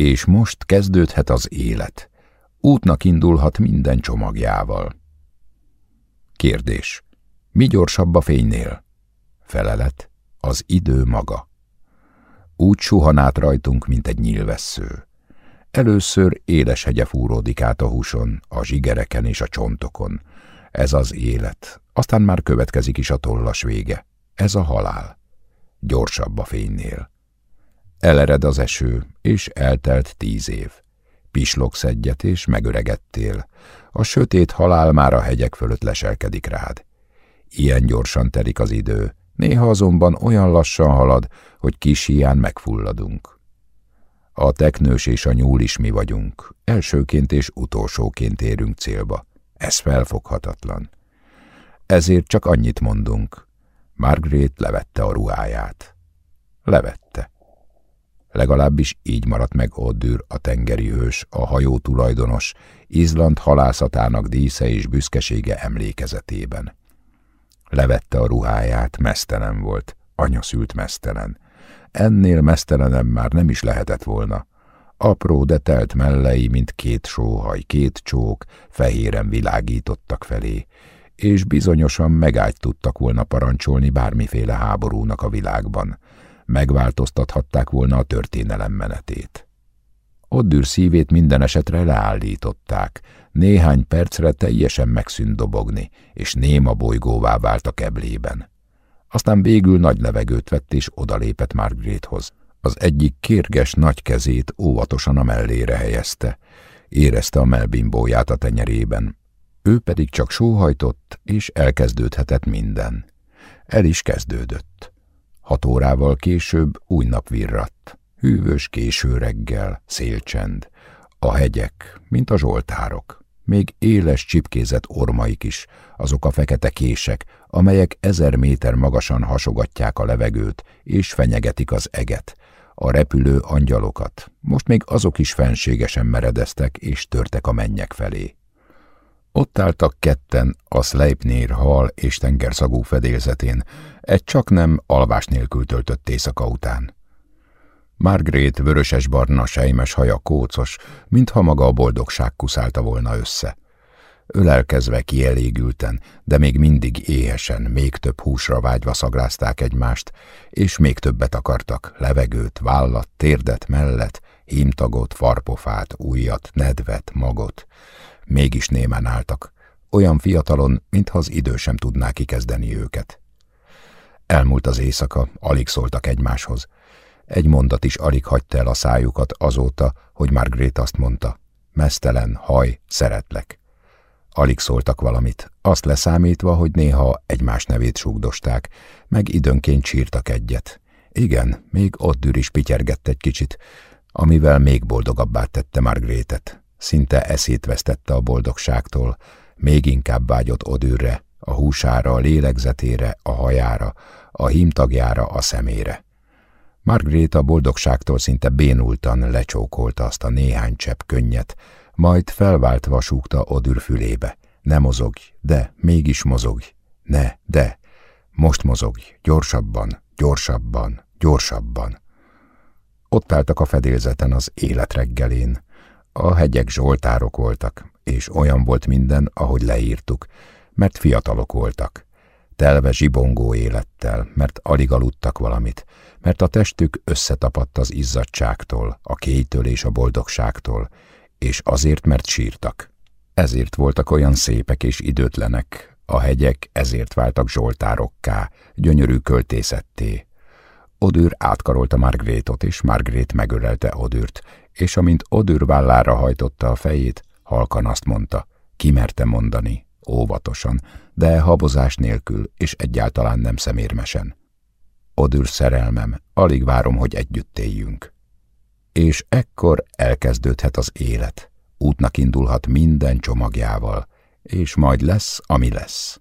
És most kezdődhet az élet. Útnak indulhat minden csomagjával. Kérdés. Mi gyorsabb a fénynél? Felelet. Az idő maga. Úgy suhan át rajtunk, mint egy nyílvessző. Először éles hegye fúródik át a húson, a zsigereken és a csontokon. Ez az élet. Aztán már következik is a tollas vége. Ez a halál. Gyorsabb a fénynél. Elered az eső, és eltelt tíz év. Pislogsz egyet, és megöregedtél. A sötét halál már a hegyek fölött leselkedik rád. Ilyen gyorsan telik az idő, néha azonban olyan lassan halad, hogy kis hián megfulladunk. A teknős és a nyúl is mi vagyunk, elsőként és utolsóként érünk célba. Ez felfoghatatlan. Ezért csak annyit mondunk. Margaret levette a ruháját. Levette. Legalábbis így maradt meg Oddür, a tengeri hős, a hajó tulajdonos, Izland halászatának dísze és büszkesége emlékezetében. Levette a ruháját, mesztelen volt, anya szült mesztelen. Ennél mesztelenem már nem is lehetett volna. Apró, de telt mellei, mint két sóhaj, két csók, fehéren világítottak felé, és bizonyosan megállt tudtak volna parancsolni bármiféle háborúnak a világban. Megváltoztathatták volna a történelem menetét. Oddür szívét minden esetre leállították, néhány percre teljesen megszűnt dobogni, és néma bolygóvá vált a keblében. Aztán végül nagy levegőt vett, és odalépett Margarethoz. Az egyik kérges nagy kezét óvatosan a mellére helyezte. Érezte a melbimbóját a tenyerében. Ő pedig csak sóhajtott, és elkezdődhetett minden. El is kezdődött. Hat órával később új nap virratt. Hűvös késő reggel, szélcsend. A hegyek, mint a zsoltárok. Még éles csipkézett ormaik is, azok a fekete kések, amelyek ezer méter magasan hasogatják a levegőt, és fenyegetik az eget, a repülő angyalokat. Most még azok is fenségesen meredeztek, és törtek a mennyek felé. Ott álltak ketten a Sleipnir hal és tengerszagú fedélzetén, egy csak nem alvás nélkül töltött éjszaka után. Margaret vöröses-barna sejmes haja kócos, mintha maga a boldogság kuszálta volna össze. Ölelkezve kielégülten, de még mindig éhesen, még több húsra vágyva szaglázták egymást, és még többet akartak, levegőt, vállat, térdet, mellet, hímtagot, farpofát, újat, nedvet, magot. Mégis némán álltak, olyan fiatalon, mintha az idő sem tudná kikezdeni őket. Elmúlt az éjszaka, alig szóltak egymáshoz. Egy mondat is alig hagyta el a szájukat azóta, hogy Margaret azt mondta. Mesztelen, haj, szeretlek. Alig szóltak valamit, azt leszámítva, hogy néha egymás nevét súgdosták, meg időnként sírtak egyet. Igen, még ott is pityergett egy kicsit, amivel még boldogabbá tette Margrétet. Szinte eszét vesztette a boldogságtól, még inkább vágyott Odűrre, a húsára, a lélegzetére, a hajára, a hímtagjára, a szemére. Margaret a boldogságtól szinte bénultan lecsókolta azt a néhány csepp könnyet, majd felváltva súgta Odür fülébe. Ne mozogj, de, mégis mozogj. Ne, de, most mozogj, gyorsabban, gyorsabban, gyorsabban. Ott álltak a fedélzeten az élet reggelén. A hegyek zsoltárok voltak, és olyan volt minden, ahogy leírtuk, mert fiatalok voltak telve zsibongó élettel, mert alig aludtak valamit, mert a testük összetapadt az izzadságtól, a kéjtől és a boldogságtól, és azért, mert sírtak. Ezért voltak olyan szépek és időtlenek, a hegyek ezért váltak zsoltárokká, gyönyörű költészetté. Odűr átkarolta Margrétot, és Margrét megölelte Odűrt, és amint Odűr vállára hajtotta a fejét, halkan azt mondta, kimerte mondani, óvatosan, de habozás nélkül, és egyáltalán nem szemérmesen. Odür szerelmem, alig várom, hogy együtt éljünk. És ekkor elkezdődhet az élet, útnak indulhat minden csomagjával, és majd lesz, ami lesz.